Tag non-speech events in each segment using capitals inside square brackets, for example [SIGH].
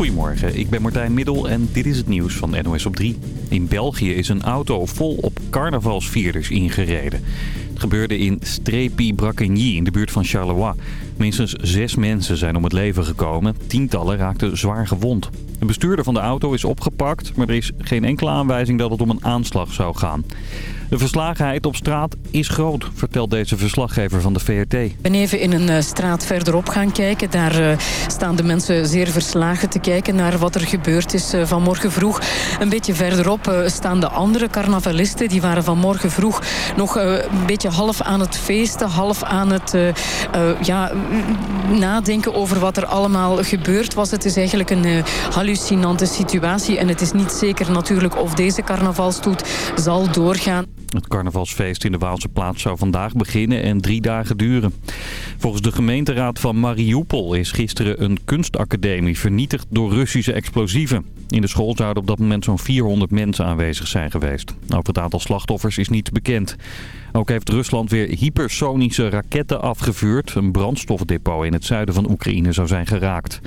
Goedemorgen, ik ben Martijn Middel en dit is het nieuws van NOS op 3. In België is een auto vol op carnavalsvierders ingereden. Het gebeurde in Strepy Bracigny in de buurt van Charleroi. Minstens zes mensen zijn om het leven gekomen. Tientallen raakten zwaar gewond. De bestuurder van de auto is opgepakt, maar er is geen enkele aanwijzing dat het om een aanslag zou gaan. De verslagenheid op straat is groot, vertelt deze verslaggever van de VRT. Ik ben even in een uh, straat verderop gaan kijken. Daar uh, staan de mensen zeer verslagen te kijken naar wat er gebeurd is uh, vanmorgen vroeg. Een beetje verderop staan de andere carnavalisten. Die waren vanmorgen vroeg nog een beetje half aan het feesten, half aan het ja, nadenken over wat er allemaal gebeurd was. Het is eigenlijk een hallucinante situatie en het is niet zeker natuurlijk of deze carnavalstoet zal doorgaan. Het carnavalsfeest in de Waalse plaats zou vandaag beginnen en drie dagen duren. Volgens de gemeenteraad van Mariupol is gisteren een kunstacademie vernietigd door Russische explosieven. In de school zouden op dat moment zo'n 400 mensen aanwezig zijn geweest. Over het aantal slachtoffers is niets bekend. Ook heeft Rusland weer hypersonische raketten afgevuurd. Een brandstofdepot in het zuiden van Oekraïne zou zijn geraakt.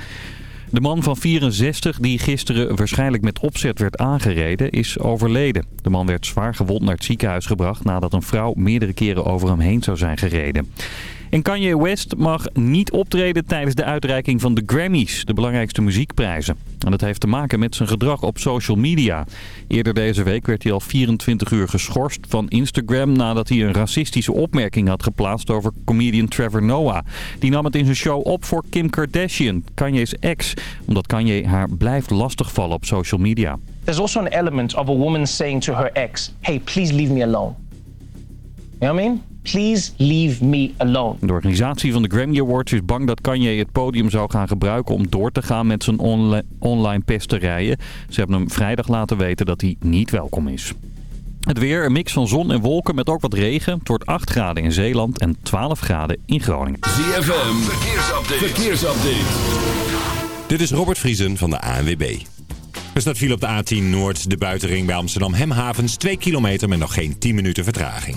De man van 64, die gisteren waarschijnlijk met opzet werd aangereden, is overleden. De man werd zwaar gewond naar het ziekenhuis gebracht nadat een vrouw meerdere keren over hem heen zou zijn gereden. En Kanye West mag niet optreden tijdens de uitreiking van de Grammys, de belangrijkste muziekprijzen. En dat heeft te maken met zijn gedrag op social media. Eerder deze week werd hij al 24 uur geschorst van Instagram nadat hij een racistische opmerking had geplaatst over comedian Trevor Noah. Die nam het in zijn show op voor Kim Kardashian, Kanye's ex, omdat Kanye haar blijft lastigvallen op social media. There's also an element of a woman saying to her ex, hey, please leave me alone. You know what I mean? Please leave me alone. De organisatie van de Grammy Awards is bang dat Kanye het podium zou gaan gebruiken om door te gaan met zijn onli online pesterijen. Ze hebben hem vrijdag laten weten dat hij niet welkom is. Het weer, een mix van zon en wolken met ook wat regen. Het wordt 8 graden in Zeeland en 12 graden in Groningen. ZFM, verkeersupdate. verkeersupdate. Dit is Robert Vriesen van de ANWB. Er staat viel op de A10 Noord, de buitenring bij Amsterdam Hemhavens. 2 kilometer met nog geen 10 minuten vertraging.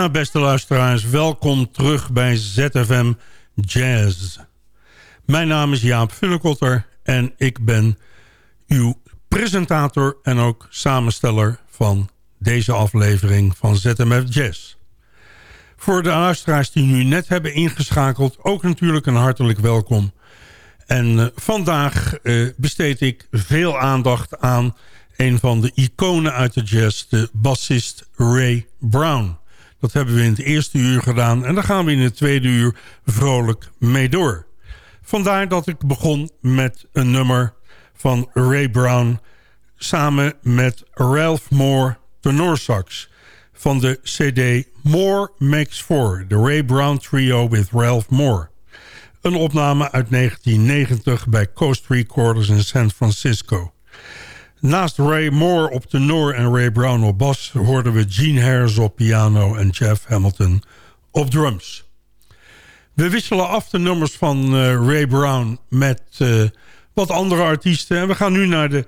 Ja, beste luisteraars, welkom terug bij ZFM Jazz. Mijn naam is Jaap Funnekotter en ik ben uw presentator en ook samensteller van deze aflevering van ZMF Jazz. Voor de luisteraars die nu net hebben ingeschakeld, ook natuurlijk een hartelijk welkom. En uh, vandaag uh, besteed ik veel aandacht aan een van de iconen uit de jazz, de bassist Ray Brown. Dat hebben we in het eerste uur gedaan en daar gaan we in het tweede uur vrolijk mee door. Vandaar dat ik begon met een nummer van Ray Brown... samen met Ralph Moore tenorsax... van de cd More Makes Four... de Ray Brown Trio with Ralph Moore. Een opname uit 1990 bij Coast Recorders in San Francisco. Naast Ray Moore op tenor en Ray Brown op bas... hoorden we Gene Harris op piano en Jeff Hamilton op drums. We wisselen af de nummers van uh, Ray Brown met uh, wat andere artiesten. En we gaan nu naar de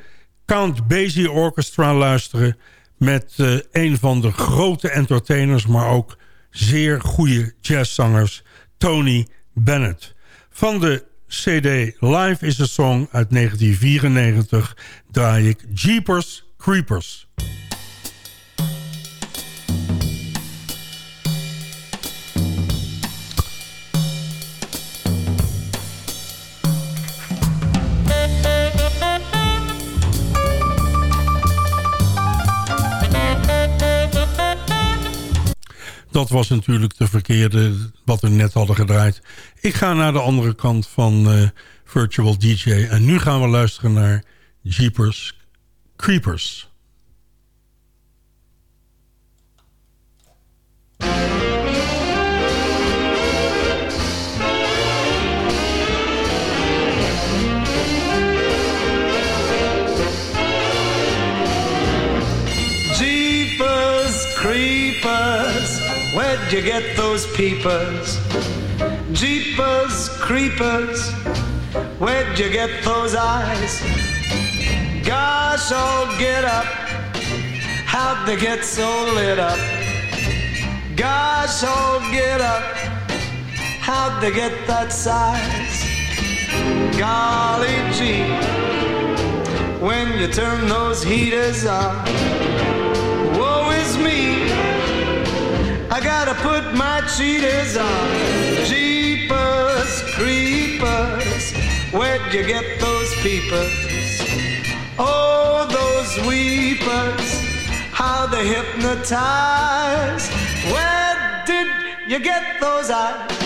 Count Basie Orchestra luisteren... met uh, een van de grote entertainers... maar ook zeer goede jazzzangers, Tony Bennett. Van de CD Live is a Song uit 1994 draai ik Jeepers Creepers. Dat was natuurlijk de verkeerde wat we net hadden gedraaid. Ik ga naar de andere kant van uh, Virtual DJ. En nu gaan we luisteren naar Jeepers Creepers. You get those peepers? Jeepers, creepers, where'd you get those eyes? Gosh, oh, get up. How'd they get so lit up? Gosh, oh, get up. How'd they get that size? Golly gee, when you turn those heaters on, gotta put my cheaters on. Jeepers, creepers, where'd you get those peepers? Oh, those weepers, how they hypnotize. Where did you get those eyes?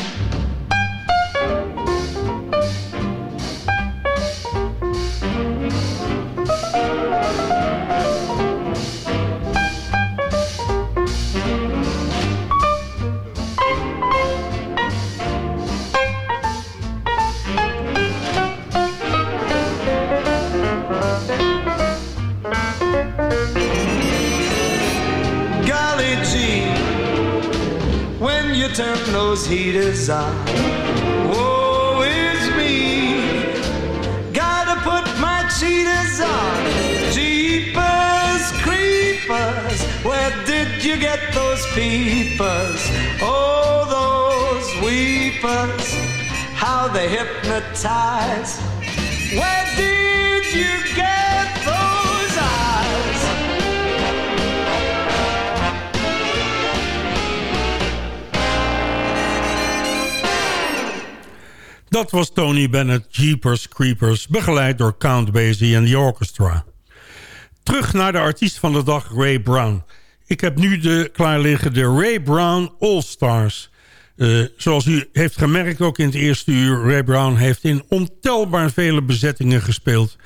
Those heaters on. Woe is me. Gotta put my cheaters on. Jeepers, creepers. Where did you get those peepers? Oh, those weepers. How they hypnotize. Where Dat was Tony Bennett, Jeepers Creepers, begeleid door Count Basie en the Orchestra. Terug naar de artiest van de dag, Ray Brown. Ik heb nu de, klaar liggen de Ray Brown All-Stars. Uh, zoals u heeft gemerkt ook in het eerste uur... Ray Brown heeft in ontelbaar vele bezettingen gespeeld.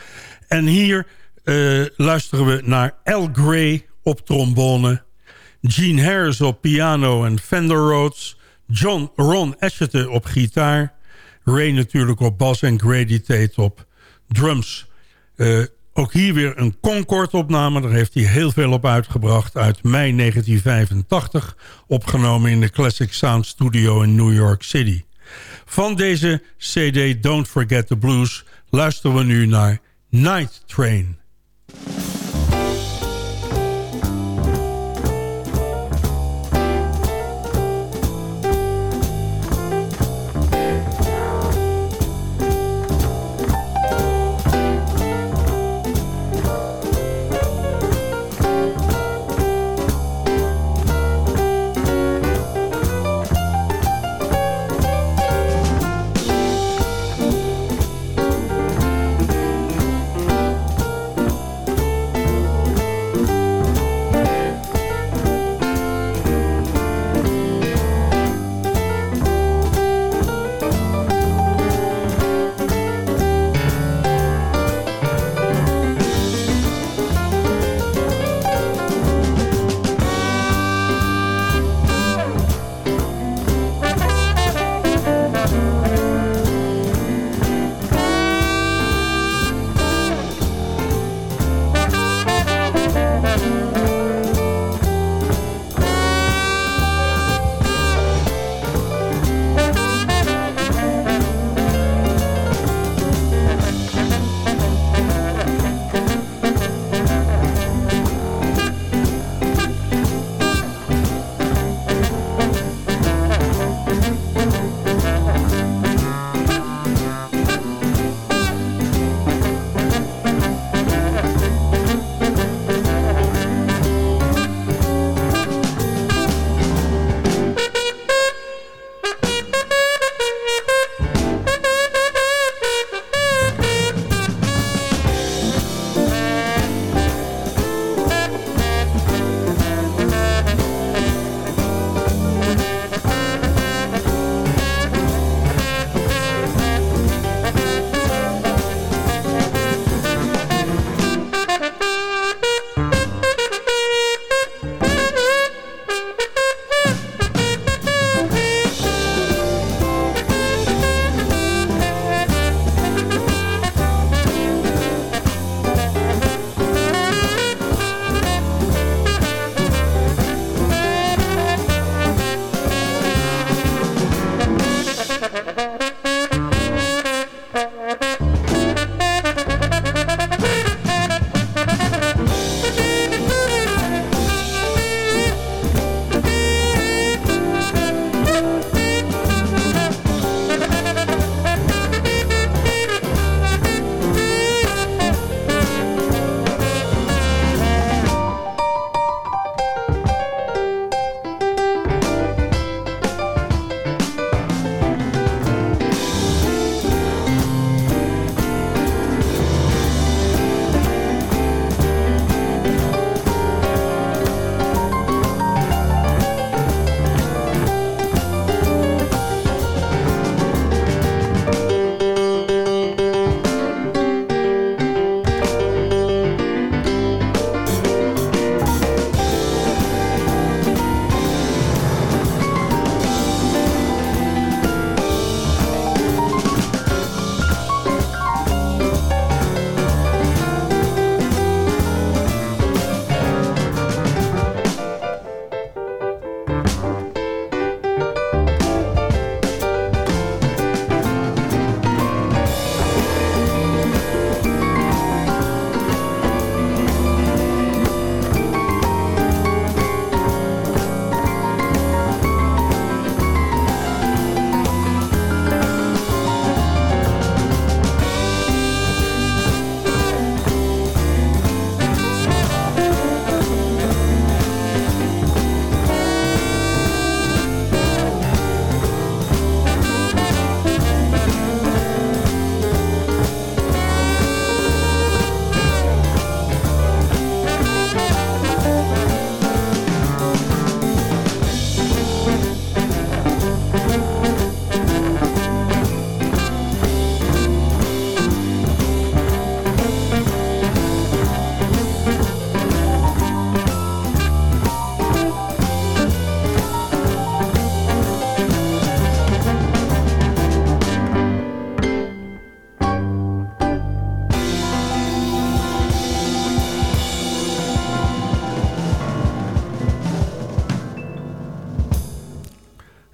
En hier uh, luisteren we naar Al Gray op trombone... Gene Harris op piano en Fender Rhodes... John Ron Asheton op gitaar... Ray natuurlijk op bas en Grady Tate op drums. Uh, ook hier weer een Concord-opname. Daar heeft hij heel veel op uitgebracht. Uit mei 1985. Opgenomen in de Classic Sound Studio in New York City. Van deze cd Don't Forget the Blues... luisteren we nu naar Night Train.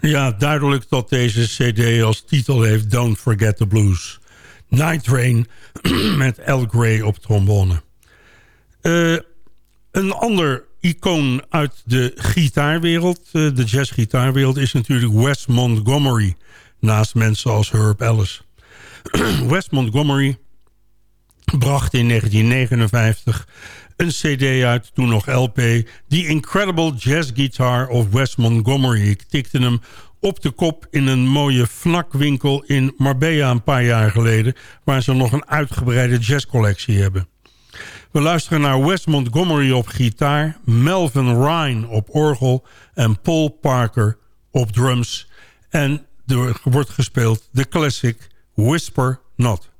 Ja, duidelijk dat deze cd als titel heeft Don't Forget the Blues. Night Train [CLEARS THROAT] met Al Gray op trombone. Uh, een ander icoon uit de gitaarwereld, uh, de jazzgitaarwereld... is natuurlijk Wes Montgomery, naast mensen als Herb Ellis. [CLEARS THROAT] Wes Montgomery bracht in 1959 een cd uit, toen nog LP... The Incredible Jazz Guitar of Wes Montgomery. Ik tikte hem op de kop in een mooie fnakwinkel in Marbella een paar jaar geleden... waar ze nog een uitgebreide jazzcollectie hebben. We luisteren naar Wes Montgomery op gitaar... Melvin Ryan op orgel en Paul Parker op drums. En er wordt gespeeld de classic Whisper Not.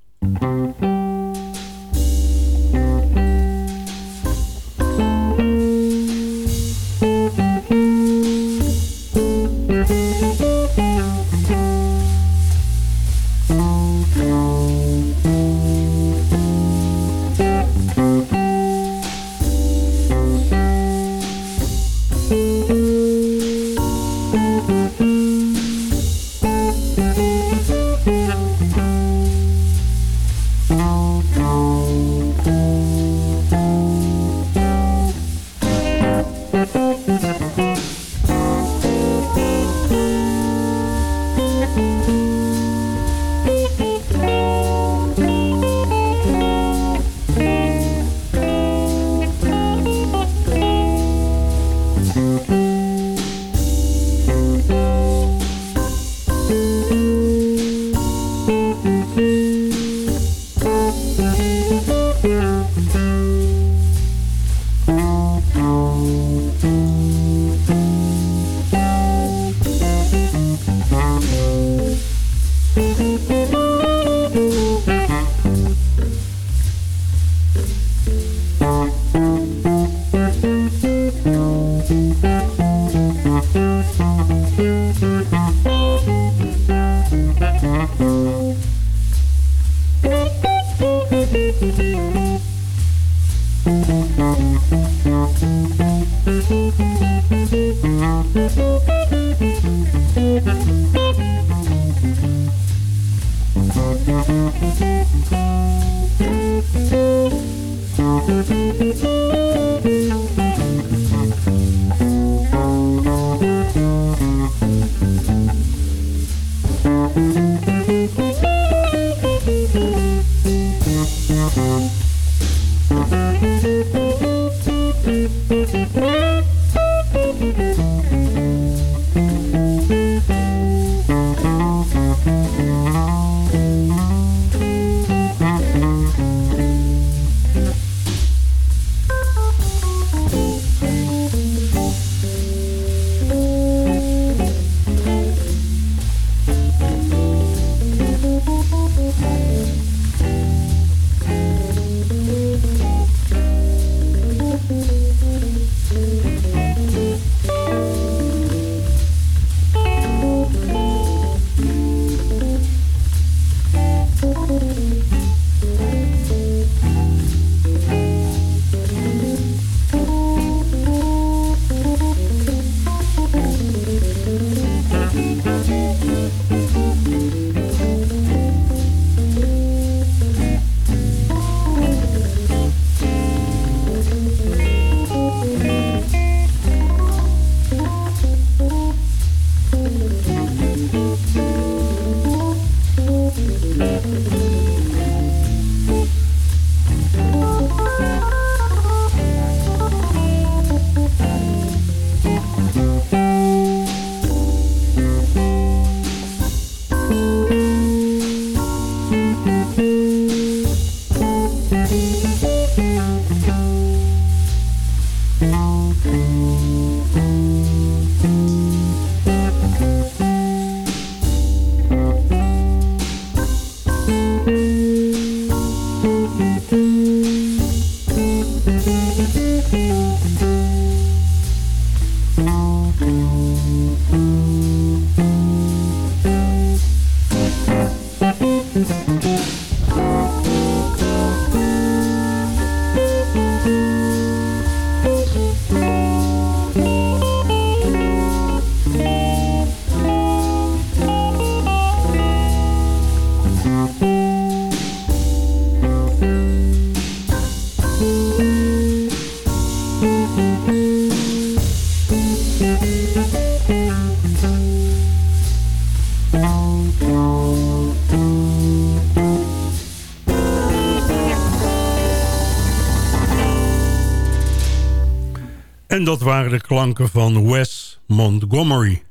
En dat waren de klanken van Wes Montgomery.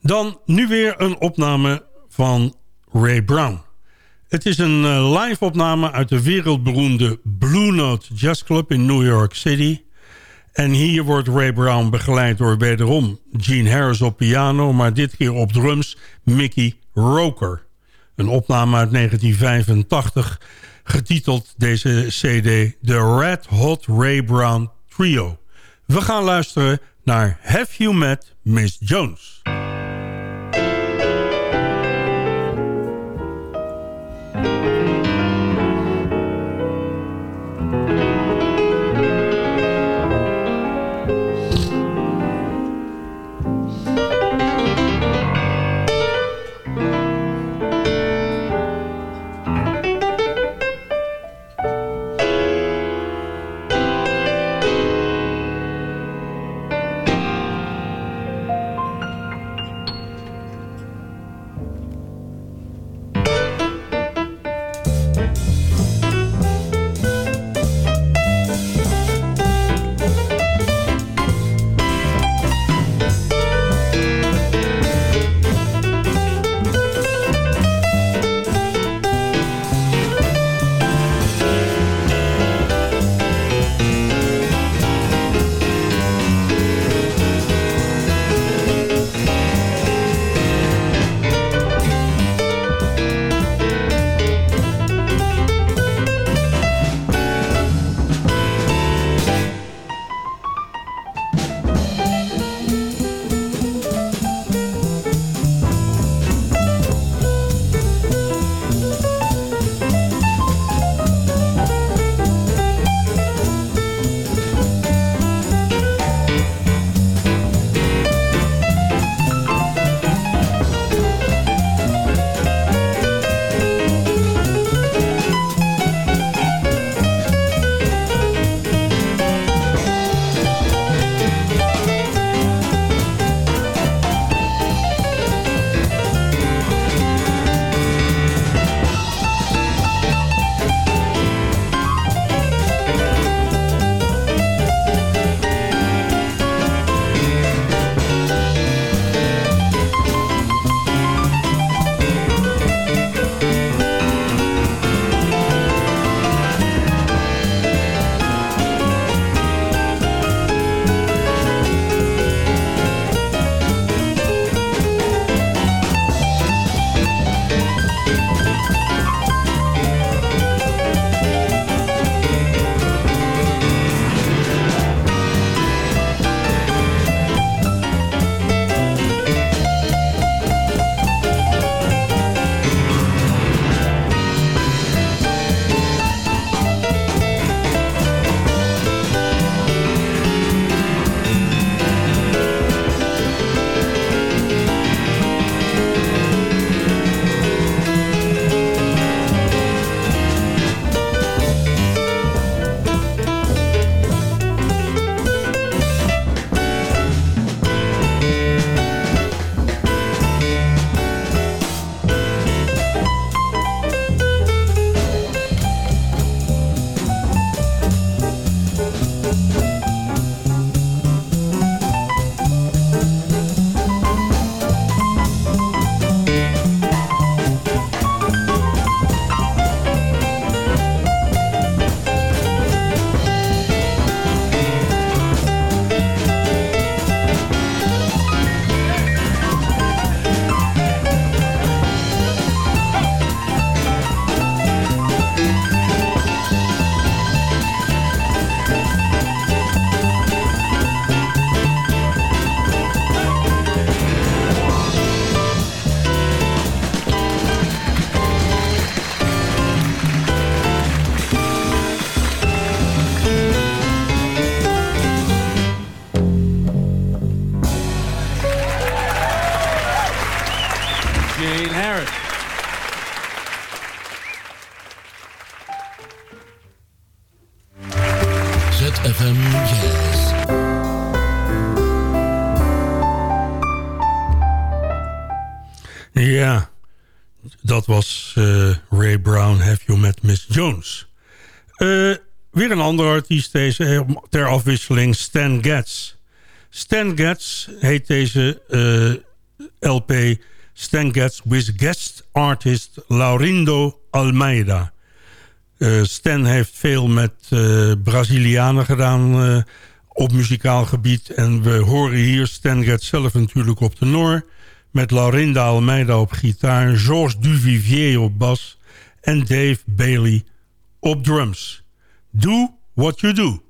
Dan nu weer een opname van Ray Brown. Het is een eh, live-opname uit de wereldberoemde Blue Note Jazz Club in New York City. En hier wordt Ray Brown begeleid door wederom Gene Harris op piano... maar dit keer op drums Mickey Roker. Een opname uit 1985, getiteld deze cd The Red Hot Ray Brown Trio. We gaan luisteren naar Have You Met Miss Jones? Een andere artiest deze, ter afwisseling Stan Getz. Stan Getz heet deze LP Stan Getz with guest artist Laurindo Almeida. Stan heeft veel met Brazilianen gedaan op muzikaal gebied. En we horen hier Stan Getz zelf natuurlijk op de Noor... met Laurinda Almeida op gitaar, Georges Duvivier op bas... en Dave Bailey op drums. Do what you do.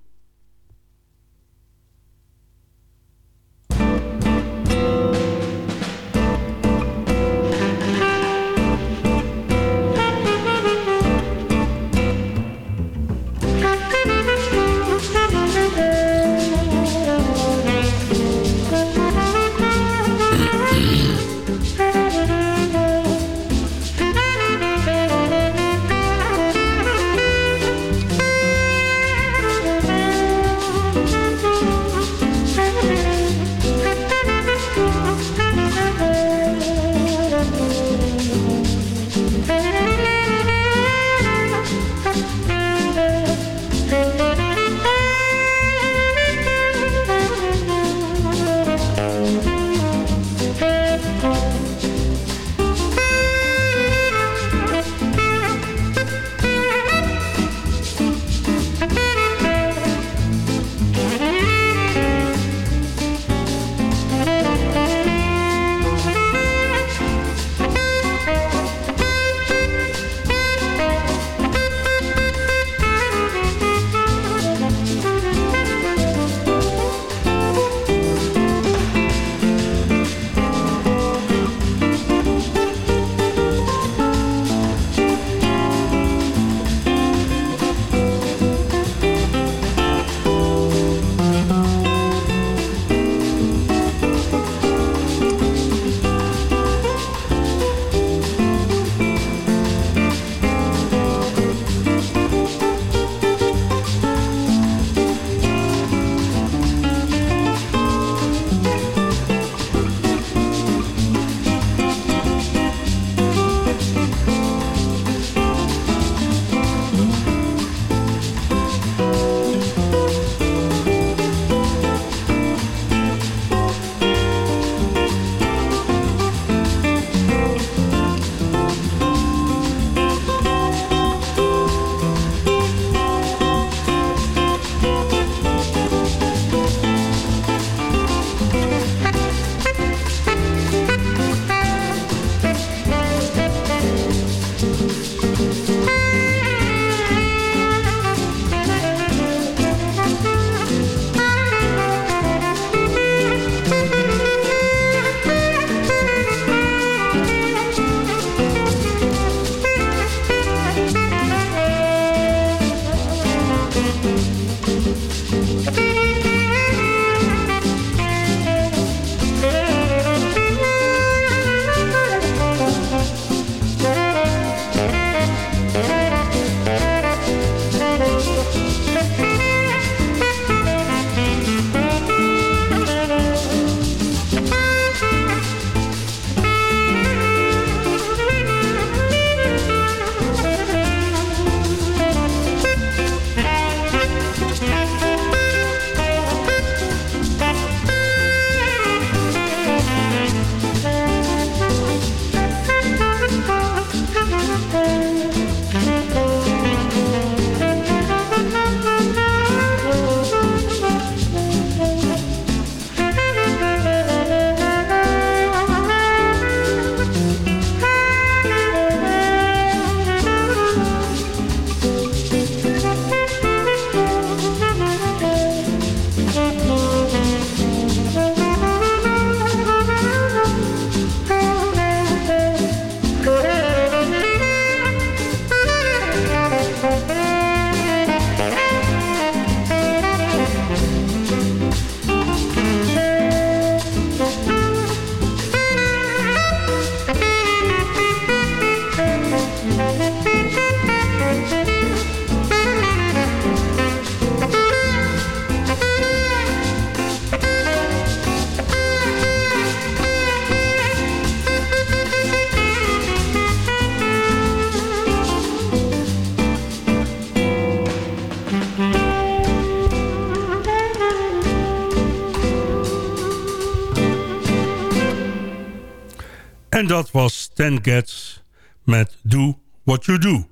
Dat was Stan Getz met Do What You Do.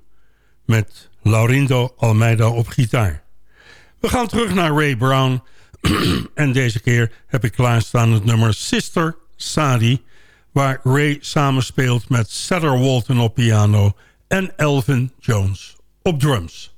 Met Laurindo Almeida op gitaar. We gaan terug naar Ray Brown. [CLEARS THROAT] en deze keer heb ik klaarstaan het nummer Sister Sadi... waar Ray samenspeelt met Cedar Walton op piano... en Elvin Jones op drums.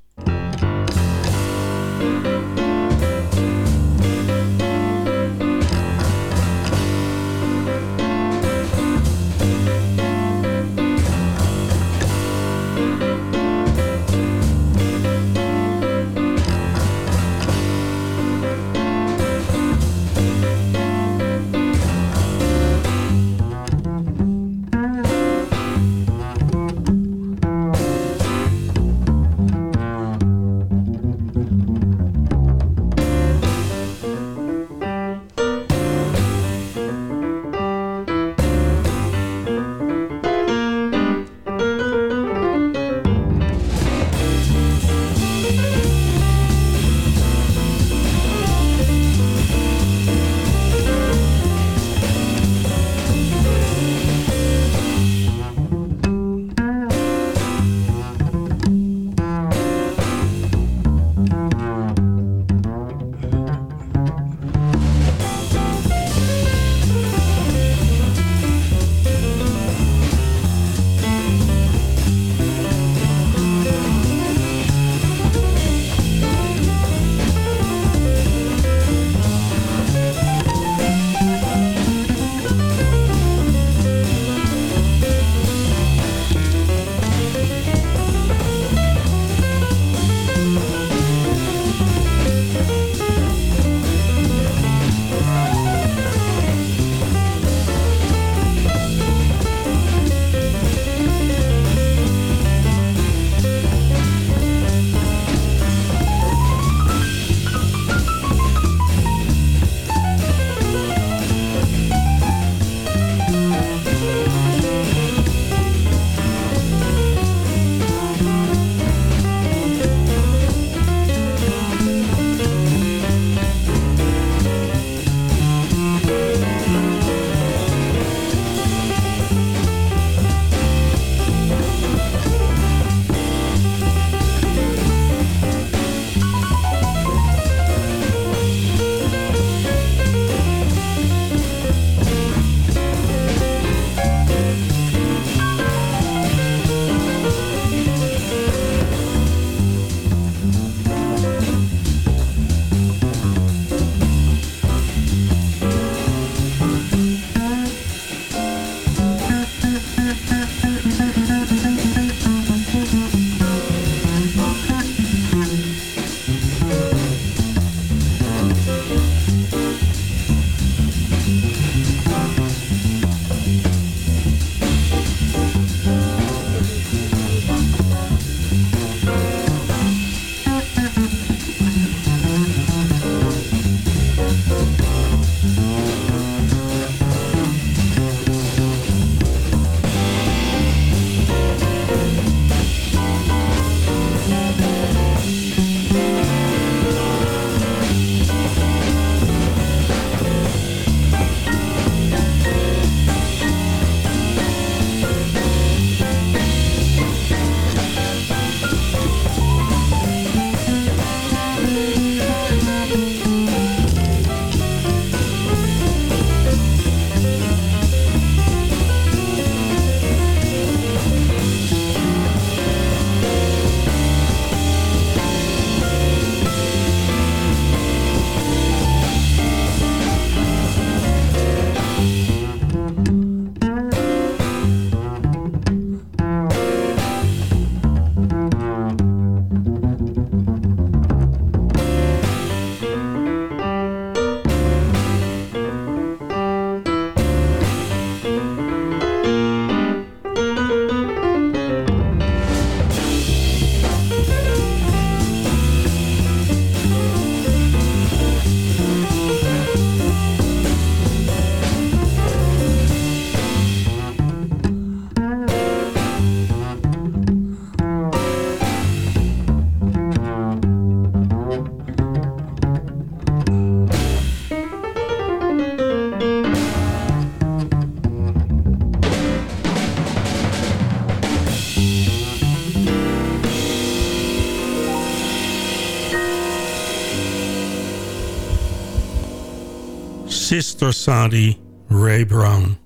Sister Sadie Ray Brown.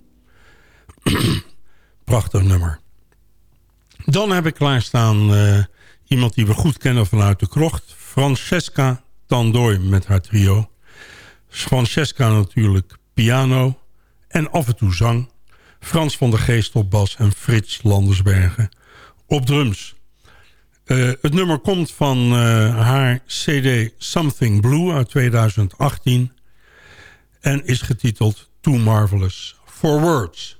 [CLEARS THROAT] Prachtig nummer. Dan heb ik klaarstaan uh, iemand die we goed kennen vanuit de krocht. Francesca Tandooi met haar trio. Francesca natuurlijk piano en af en toe zang. Frans van der Geest op bas en Frits Landersbergen op drums. Uh, het nummer komt van uh, haar cd Something Blue uit 2018 en is getiteld Too Marvelous for Words.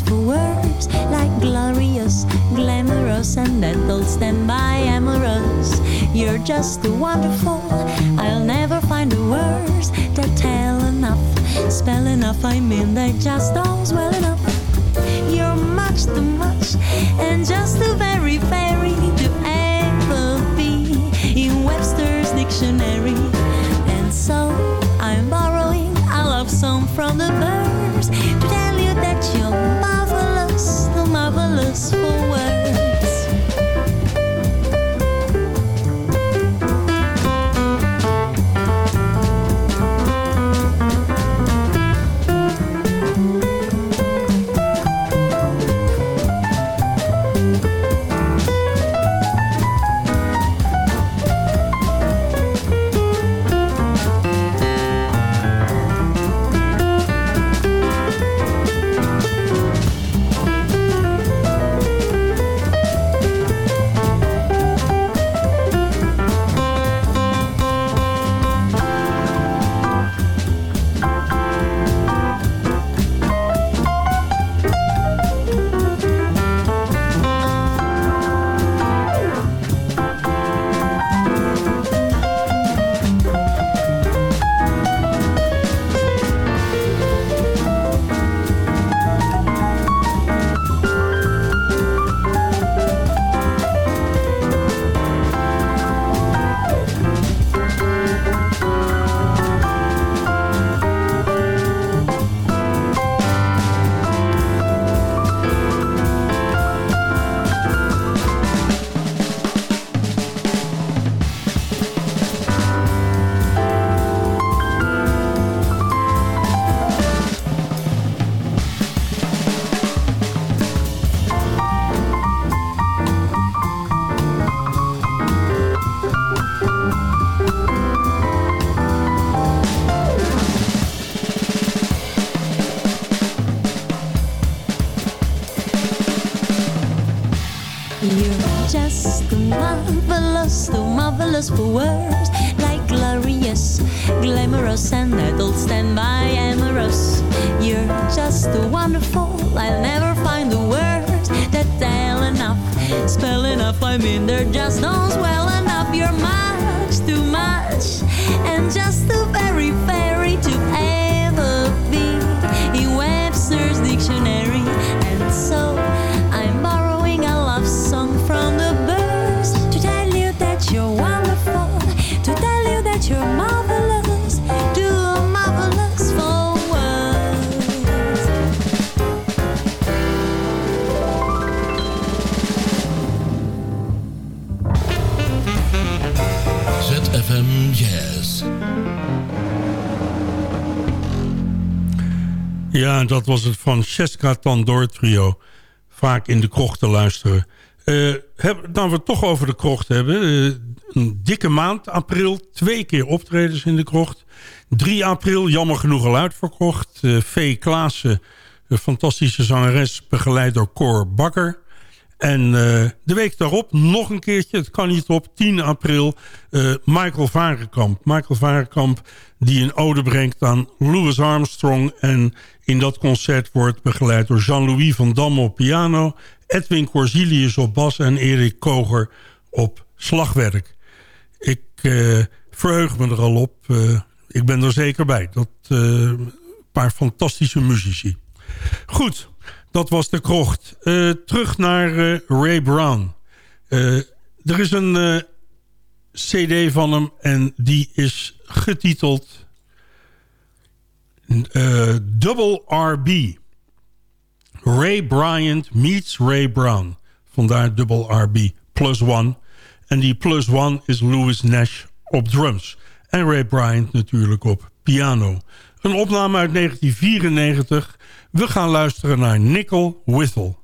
For words like glorious, glamorous, and that'll stand by amorous. You're just too wonderful. I'll never find the words that tell enough, spell enough. I mean, they just don't swell enough. us, marvelous for words, like glorious, glamorous, and adult standby amorous. You're just too wonderful, I'll never find the words that tell enough, spell enough, I mean, they're just not swell enough. You're much too much, and just too very, very to ever be in Webster's dictionary. Ja, dat was het Francesca Tandor trio. Vaak in de krocht te luisteren. Uh, heb, dan we het toch over de krocht hebben. Uh, een dikke maand, april. Twee keer optredens in de krocht. 3 april, jammer genoeg al uitverkocht. Uh, v. Klaassen, een fantastische zangeres, begeleid door Cor Bakker. En uh, de week daarop nog een keertje, het kan niet op, 10 april, uh, Michael Varenkamp. Michael Varenkamp die een ode brengt aan Louis Armstrong. En in dat concert wordt begeleid door Jean-Louis van Damme op piano... Edwin Corsilius op bas en Erik Koger op slagwerk. Ik uh, verheug me er al op. ik ben er zeker bij. Dat paar fantastische muzici. Goed, dat was de krocht. Uh, terug naar uh, Ray Brown. Uh, er is een cd van hem en die is getiteld Double RB. Ray Bryant meets Ray Brown. Vandaar Double RB plus one. En die plus one is Louis Nash op drums. En Ray Bryant natuurlijk op piano. Een opname uit 1994 we gaan luisteren naar Nickel Whistle.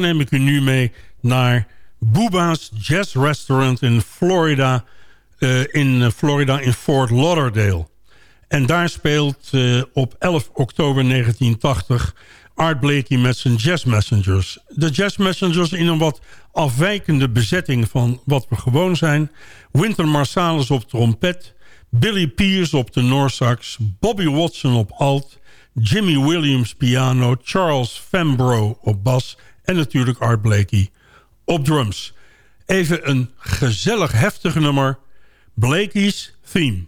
Neem ik u nu mee naar Booba's Jazz Restaurant in Florida... Uh, in Florida in Fort Lauderdale. En daar speelt uh, op 11 oktober 1980 Art Blakey met zijn Jazz Messengers. De Jazz Messengers in een wat afwijkende bezetting van wat we gewoon zijn. Winter Marsalis op trompet, Billy Pierce op de Noorsax, Bobby Watson op alt, Jimmy Williams piano, Charles Fambro op bas en natuurlijk Art Blakey op drums. Even een gezellig heftig nummer, Blakey's Theme.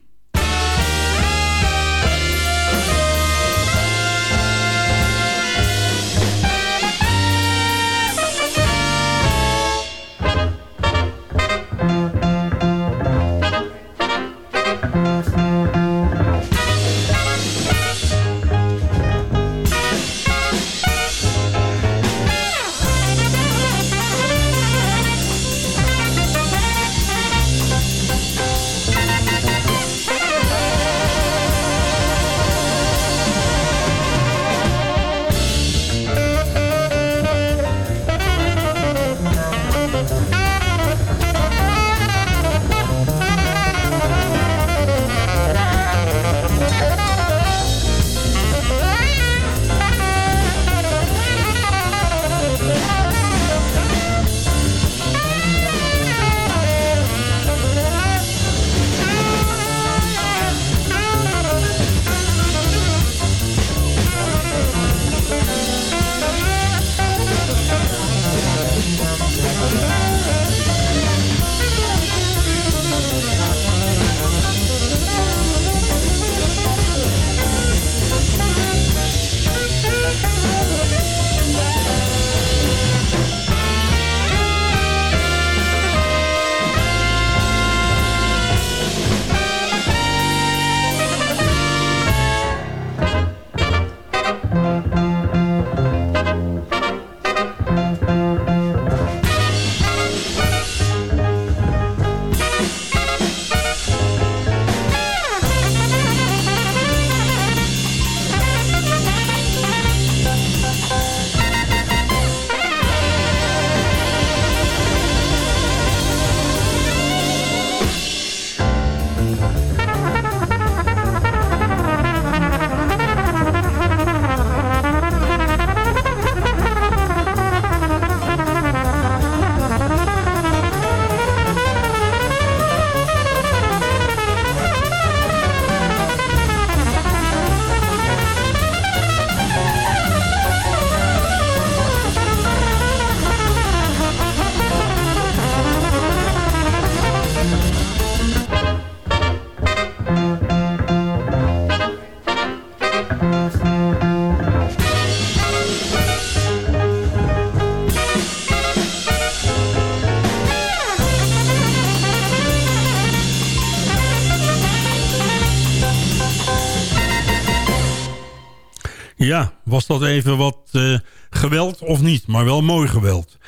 Was dat even wat uh, geweld of niet? Maar wel mooi geweld.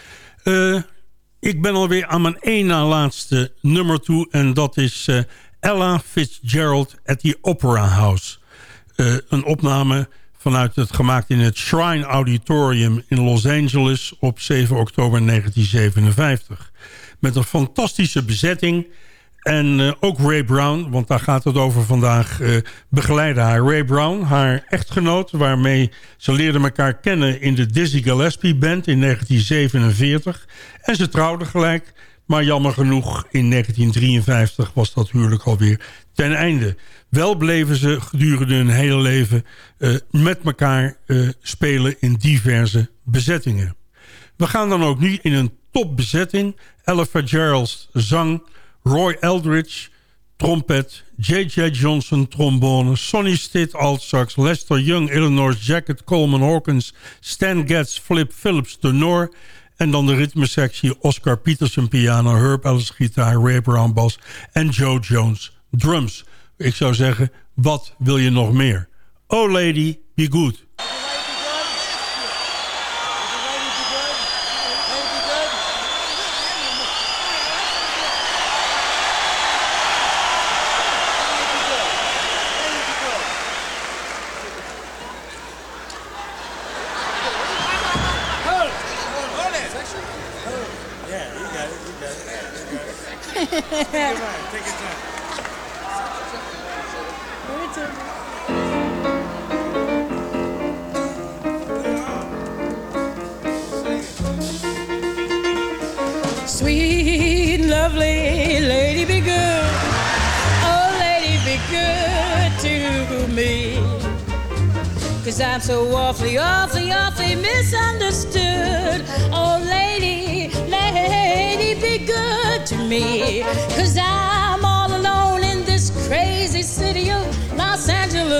Uh, ik ben alweer aan mijn één na laatste nummer toe. En dat is uh, Ella Fitzgerald at the Opera House. een opname vanuit het gemaakt in het Shrine Auditorium in Los Angeles op 7 oktober 1957. Met een fantastische bezetting en uh, ook Ray Brown, want daar gaat het over vandaag, uh, begeleidde haar. Ray Brown, haar echtgenoot, waarmee ze leerden elkaar kennen in de Dizzy Gillespie Band in 1947. En ze trouwden gelijk, maar jammer genoeg in 1953 was dat huwelijk alweer ten einde. Wel bleven ze gedurende hun hele leven uh, met elkaar spelen in diverse bezettingen. We gaan dan ook nu in een topbezetting. Ella Fitzgerald's zang Roy Eldridge, trompet, J.J. Johnson, trombone, Sonny Stitt, sax, Lester Young, Illinois Jacket, Coleman Hawkins, Stan Getz, Flip Phillips, tenor... En dan de ritmesectie Oscar Peterson piano, Herb Ellis gitaar, Ray Brown bas en Joe Jones drums. Ik zou zeggen, wat wil je nog meer? Oh lady, be good.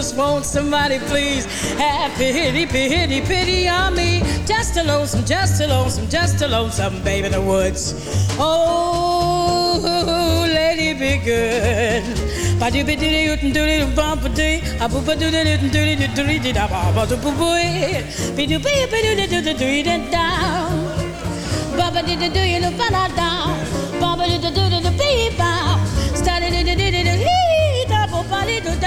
Angeles. Won't somebody please have pity, pity, pity on me? Just a lonesome, just a lonesome, just a lonesome babe in the woods. Oh, lady, be good. Ba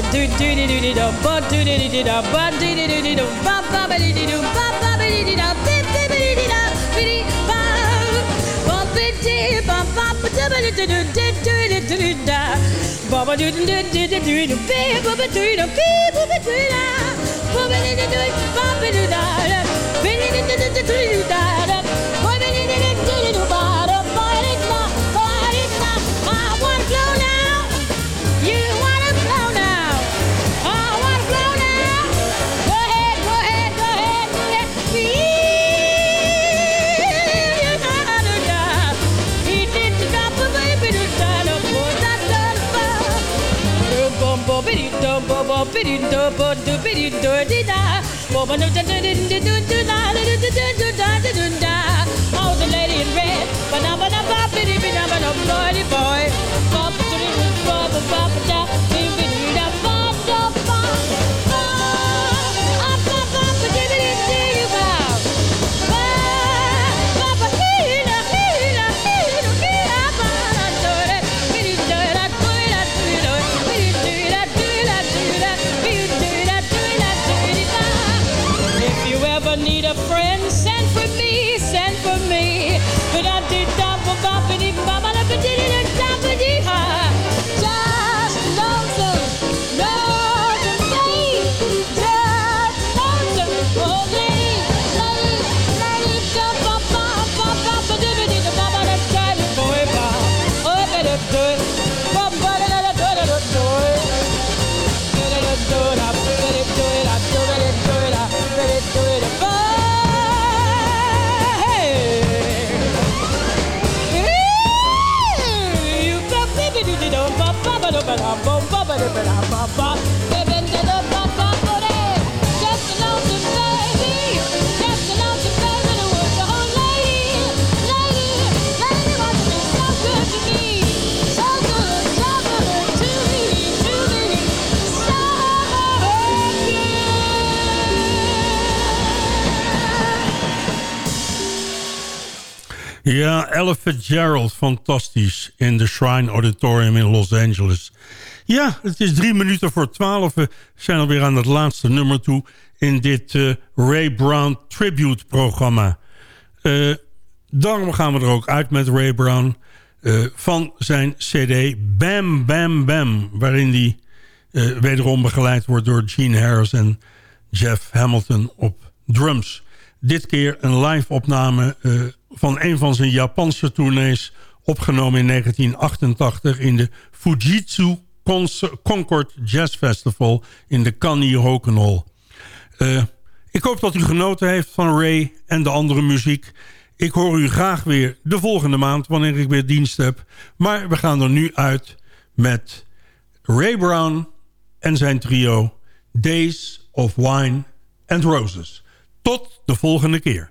do do do do do do ba do do do do da ba do do do do do ba ba ba do do do ba ba ba do do da bi bi bi do da bi di ba ba bi di ba ba ba do ba do do do do do do do da ba ba do do do do do do do bi ba ba do do bi ba ba do da ba ba do do do ba ba do bi di do do do do do da ba di do do do do do ba ba Oh, the lady in red, ba da ba da ba bidi da ba da boy boy, ba ba da da ba Ella Fitzgerald, fantastisch. In de Shrine Auditorium in Los Angeles. Ja, het is drie minuten voor twaalf. We zijn alweer aan het laatste nummer toe... in dit eh, Ray Brown Tribute-programma. Eh, daarom gaan we er ook uit met Ray Brown... eh, van zijn cd Bam Bam Bam... waarin die wederom begeleid wordt door Gene Harris en Jeff Hamilton op drums. Dit keer een live opname van een van zijn Japanse tournees... opgenomen in 1988 in de Fujitsu Concord Jazz Festival... in de Canny Roken Hall. Eh, ik hoop dat u genoten heeft van Ray en de andere muziek. Ik hoor u graag weer de volgende maand wanneer ik weer dienst heb. Maar we gaan er nu uit met Ray Brown en zijn trio Days of Wine and Roses. Tot de volgende keer.